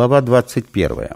Глава 21.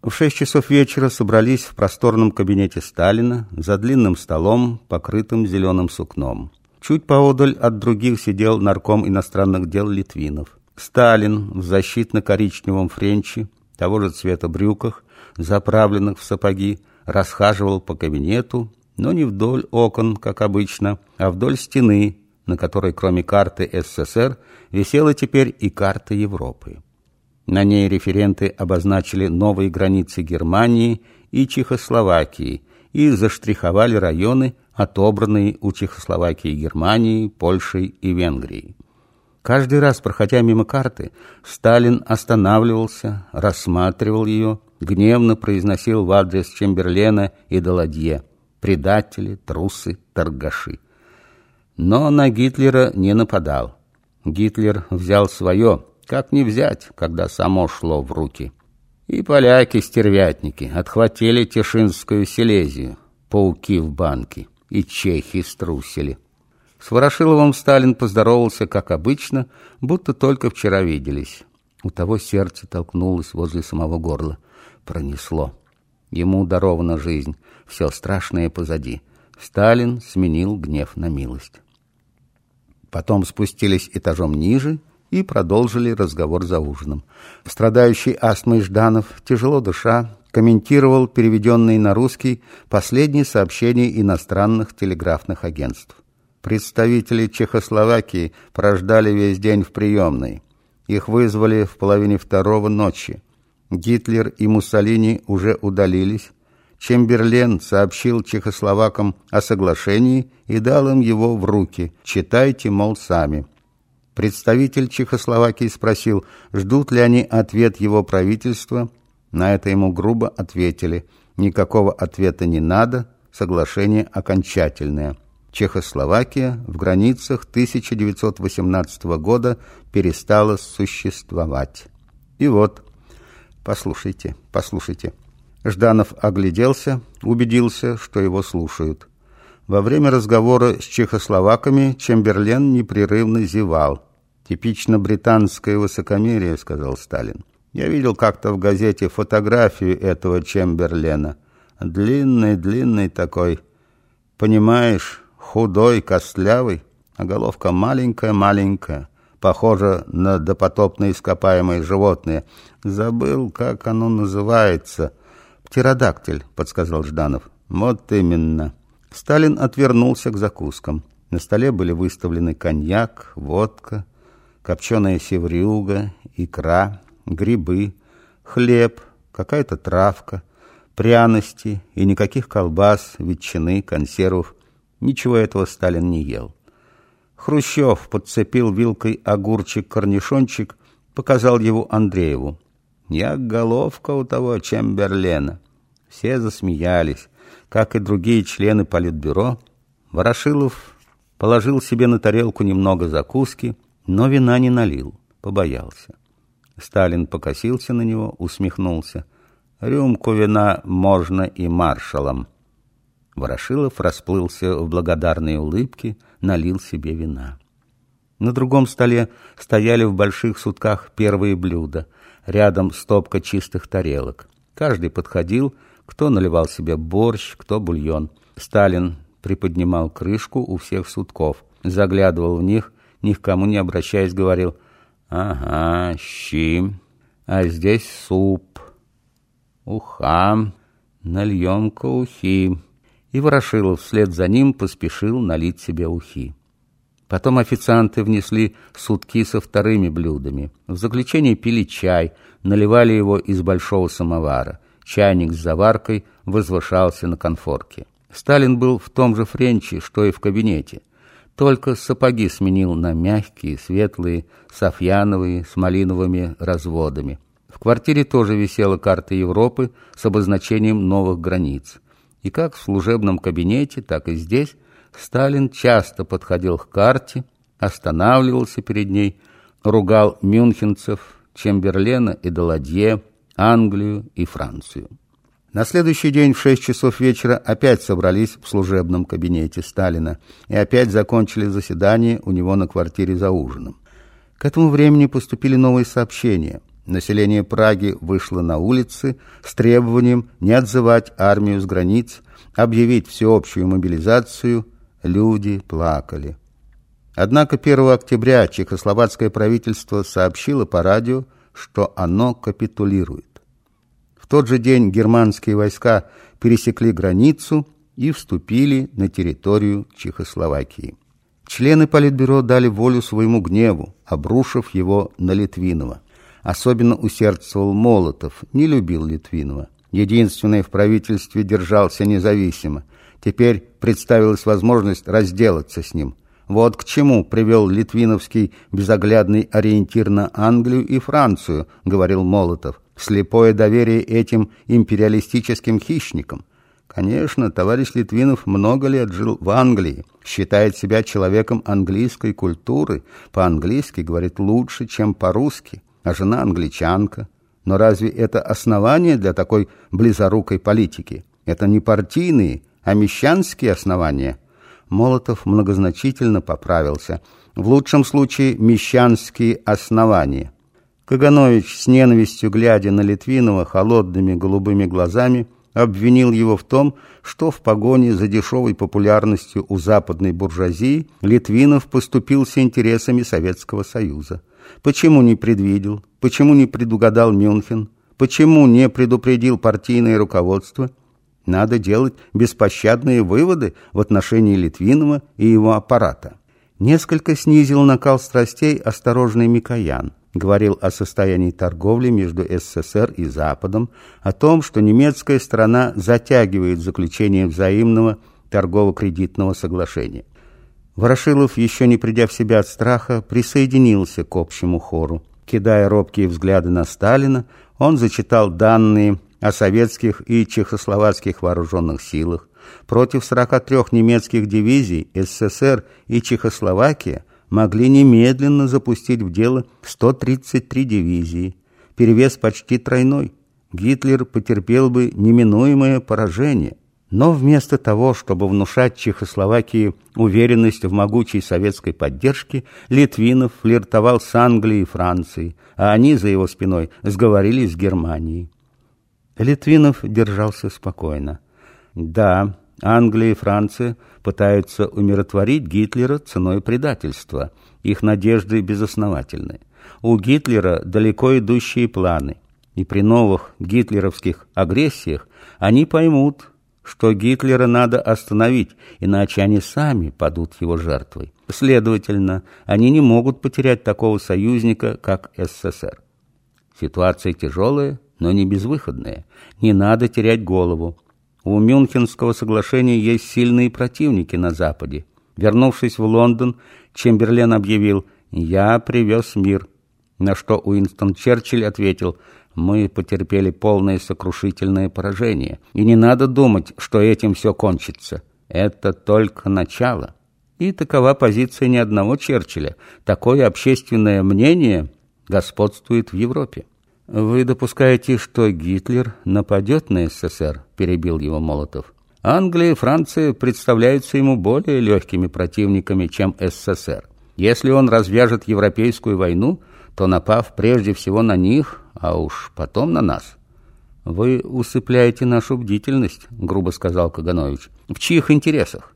В шесть часов вечера собрались в просторном кабинете Сталина за длинным столом, покрытым зеленым сукном. Чуть поодаль от других сидел нарком иностранных дел Литвинов. Сталин в защитно-коричневом френче, того же цвета брюках, заправленных в сапоги, расхаживал по кабинету, но не вдоль окон, как обычно, а вдоль стены, на которой кроме карты СССР висела теперь и карта Европы. На ней референты обозначили новые границы Германии и Чехословакии и заштриховали районы, отобранные у Чехословакии Германии, Польшей и Венгрии. Каждый раз, проходя мимо карты, Сталин останавливался, рассматривал ее, гневно произносил в адрес Чемберлена и Даладье «предатели, трусы, торгаши». Но на Гитлера не нападал. Гитлер взял свое – как не взять, когда само шло в руки? И поляки-стервятники отхватили Тишинскую Силезию, пауки в банке, и чехи струсили. С Ворошиловым Сталин поздоровался, как обычно, будто только вчера виделись. У того сердце толкнулось возле самого горла. Пронесло. Ему дарована жизнь, все страшное позади. Сталин сменил гнев на милость. Потом спустились этажом ниже — и продолжили разговор за ужином. Страдающий астмой Жданов, тяжело дыша, комментировал переведенные на русский последние сообщения иностранных телеграфных агентств. Представители Чехословакии прождали весь день в приемной. Их вызвали в половине второго ночи. Гитлер и Муссолини уже удалились. Чемберлен сообщил чехословакам о соглашении и дал им его в руки. «Читайте, мол, сами». Представитель Чехословакии спросил, ждут ли они ответ его правительства. На это ему грубо ответили, никакого ответа не надо, соглашение окончательное. Чехословакия в границах 1918 года перестала существовать. И вот, послушайте, послушайте. Жданов огляделся, убедился, что его слушают. Во время разговора с чехословаками Чемберлен непрерывно зевал. «Типично британское высокомерие», — сказал Сталин. «Я видел как-то в газете фотографию этого Чемберлена. Длинный-длинный такой. Понимаешь, худой, костлявый, а головка маленькая-маленькая. Похоже на допотопные ископаемые животные. Забыл, как оно называется. «Птеродактиль», — подсказал Жданов. «Вот именно». Сталин отвернулся к закускам. На столе были выставлены коньяк, водка, копченая севрюга, икра, грибы, хлеб, какая-то травка, пряности и никаких колбас, ветчины, консервов. Ничего этого Сталин не ел. Хрущев подцепил вилкой огурчик-корнишончик, показал его Андрееву. «Я головка у того Чемберлена». Все засмеялись как и другие члены Политбюро, Ворошилов положил себе на тарелку немного закуски, но вина не налил, побоялся. Сталин покосился на него, усмехнулся. «Рюмку вина можно и маршалом». Ворошилов расплылся в благодарной улыбке, налил себе вина. На другом столе стояли в больших сутках первые блюда, рядом стопка чистых тарелок. Каждый подходил, кто наливал себе борщ, кто бульон. Сталин приподнимал крышку у всех сутков, заглядывал в них, ни к кому не обращаясь, говорил «Ага, щи, а здесь суп, уха, нальем-ка ухи». И Ворошилов вслед за ним поспешил налить себе ухи. Потом официанты внесли сутки со вторыми блюдами. В заключение пили чай, наливали его из большого самовара. Чайник с заваркой возвышался на конфорке. Сталин был в том же френче, что и в кабинете. Только сапоги сменил на мягкие, светлые, софьяновые, с малиновыми разводами. В квартире тоже висела карта Европы с обозначением новых границ. И как в служебном кабинете, так и здесь Сталин часто подходил к карте, останавливался перед ней, ругал мюнхенцев, Чемберлена и Даладье, Англию и Францию. На следующий день в шесть часов вечера опять собрались в служебном кабинете Сталина и опять закончили заседание у него на квартире за ужином. К этому времени поступили новые сообщения. Население Праги вышло на улицы с требованием не отзывать армию с границ, объявить всеобщую мобилизацию. Люди плакали. Однако 1 октября чехословацкое правительство сообщило по радио, что оно капитулирует. В тот же день германские войска пересекли границу и вступили на территорию Чехословакии. Члены Политбюро дали волю своему гневу, обрушив его на Литвинова. Особенно усердствовал Молотов, не любил Литвинова. Единственный в правительстве держался независимо. Теперь представилась возможность разделаться с ним. Вот к чему привел литвиновский безоглядный ориентир на Англию и Францию, говорил Молотов. Слепое доверие этим империалистическим хищникам. Конечно, товарищ Литвинов много лет жил в Англии, считает себя человеком английской культуры, по-английски говорит лучше, чем по-русски, а жена англичанка. Но разве это основание для такой близорукой политики? Это не партийные, а мещанские основания. Молотов многозначительно поправился. В лучшем случае мещанские основания. Каганович с ненавистью, глядя на Литвинова холодными голубыми глазами, обвинил его в том, что в погоне за дешевой популярностью у западной буржуазии Литвинов поступился интересами Советского Союза. Почему не предвидел? Почему не предугадал Мюнхен? Почему не предупредил партийное руководство? Надо делать беспощадные выводы в отношении Литвинова и его аппарата. Несколько снизил накал страстей осторожный Микоян – говорил о состоянии торговли между СССР и Западом, о том, что немецкая страна затягивает заключение взаимного торгово-кредитного соглашения. Ворошилов, еще не придя в себя от страха, присоединился к общему хору. Кидая робкие взгляды на Сталина, он зачитал данные о советских и чехословацких вооруженных силах. Против 43 немецких дивизий СССР и Чехословакия – могли немедленно запустить в дело 133 дивизии, перевес почти тройной. Гитлер потерпел бы неминуемое поражение. Но вместо того, чтобы внушать Чехословакии уверенность в могучей советской поддержке, Литвинов флиртовал с Англией и Францией, а они за его спиной сговорились с Германией. Литвинов держался спокойно. Да, Англия и Франция пытаются умиротворить Гитлера ценой предательства. Их надежды безосновательны. У Гитлера далеко идущие планы. И при новых гитлеровских агрессиях они поймут, что Гитлера надо остановить, иначе они сами падут его жертвой. Следовательно, они не могут потерять такого союзника, как СССР. Ситуация тяжелая, но не безвыходная. Не надо терять голову. У Мюнхенского соглашения есть сильные противники на Западе. Вернувшись в Лондон, Чемберлен объявил «Я привез мир», на что Уинстон Черчилль ответил «Мы потерпели полное сокрушительное поражение, и не надо думать, что этим все кончится. Это только начало». И такова позиция ни одного Черчилля. Такое общественное мнение господствует в Европе. «Вы допускаете, что Гитлер нападет на СССР?» – перебил его Молотов. «Англия и Франция представляются ему более легкими противниками, чем СССР. Если он развяжет европейскую войну, то напав прежде всего на них, а уж потом на нас». «Вы усыпляете нашу бдительность», – грубо сказал Каганович. «В чьих интересах?»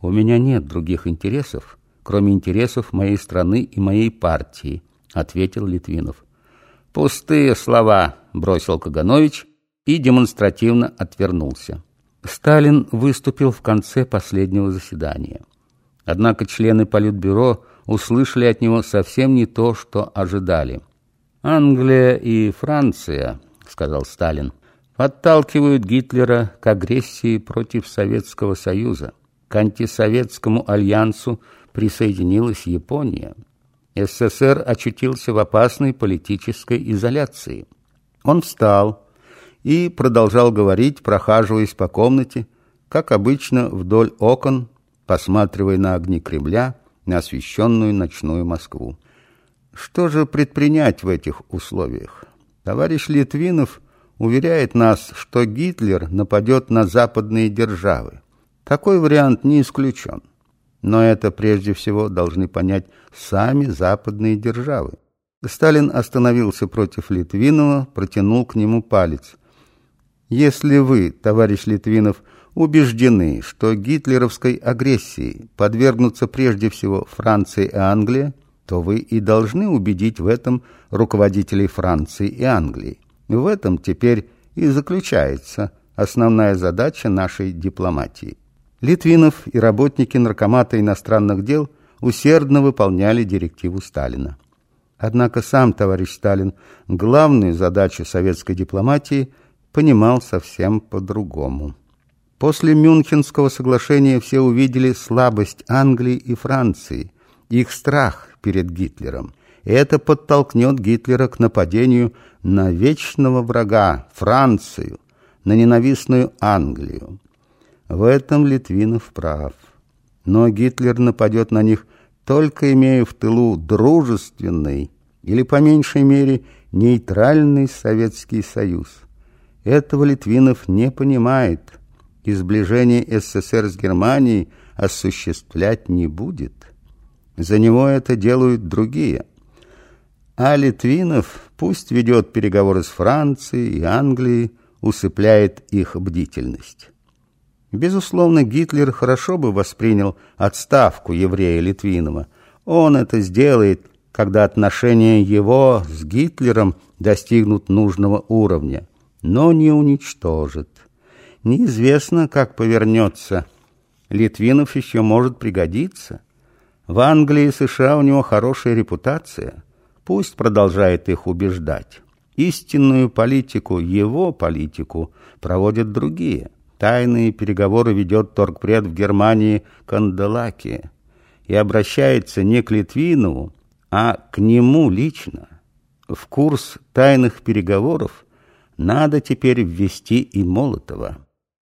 «У меня нет других интересов, кроме интересов моей страны и моей партии», – ответил Литвинов. «Пустые слова», – бросил Каганович и демонстративно отвернулся. Сталин выступил в конце последнего заседания. Однако члены Политбюро услышали от него совсем не то, что ожидали. «Англия и Франция», – сказал Сталин, – подталкивают Гитлера к агрессии против Советского Союза. К антисоветскому альянсу присоединилась Япония. СССР очутился в опасной политической изоляции. Он встал и продолжал говорить, прохаживаясь по комнате, как обычно вдоль окон, посматривая на огни Кремля, на освещенную ночную Москву. Что же предпринять в этих условиях? Товарищ Литвинов уверяет нас, что Гитлер нападет на западные державы. Такой вариант не исключен. Но это прежде всего должны понять сами западные державы. Сталин остановился против Литвинова, протянул к нему палец. «Если вы, товарищ Литвинов, убеждены, что гитлеровской агрессии подвергнутся прежде всего Франция и Англия, то вы и должны убедить в этом руководителей Франции и Англии. В этом теперь и заключается основная задача нашей дипломатии. Литвинов и работники Наркомата иностранных дел усердно выполняли директиву Сталина. Однако сам товарищ Сталин главную задачу советской дипломатии понимал совсем по-другому. После Мюнхенского соглашения все увидели слабость Англии и Франции, их страх перед Гитлером. Это подтолкнет Гитлера к нападению на вечного врага Францию, на ненавистную Англию. В этом Литвинов прав. Но Гитлер нападет на них только имея в тылу дружественный или, по меньшей мере, нейтральный Советский Союз. Этого Литвинов не понимает и сближение СССР с Германией осуществлять не будет. За него это делают другие. А Литвинов пусть ведет переговоры с Францией и Англией, усыпляет их бдительность. Безусловно, Гитлер хорошо бы воспринял отставку еврея Литвинова. Он это сделает, когда отношения его с Гитлером достигнут нужного уровня, но не уничтожит. Неизвестно, как повернется. Литвинов еще может пригодиться. В Англии и США у него хорошая репутация. Пусть продолжает их убеждать. Истинную политику, его политику, проводят другие. Тайные переговоры ведет торгпред в Германии Канделаки и обращается не к Литвинову, а к нему лично. В курс тайных переговоров надо теперь ввести и Молотова.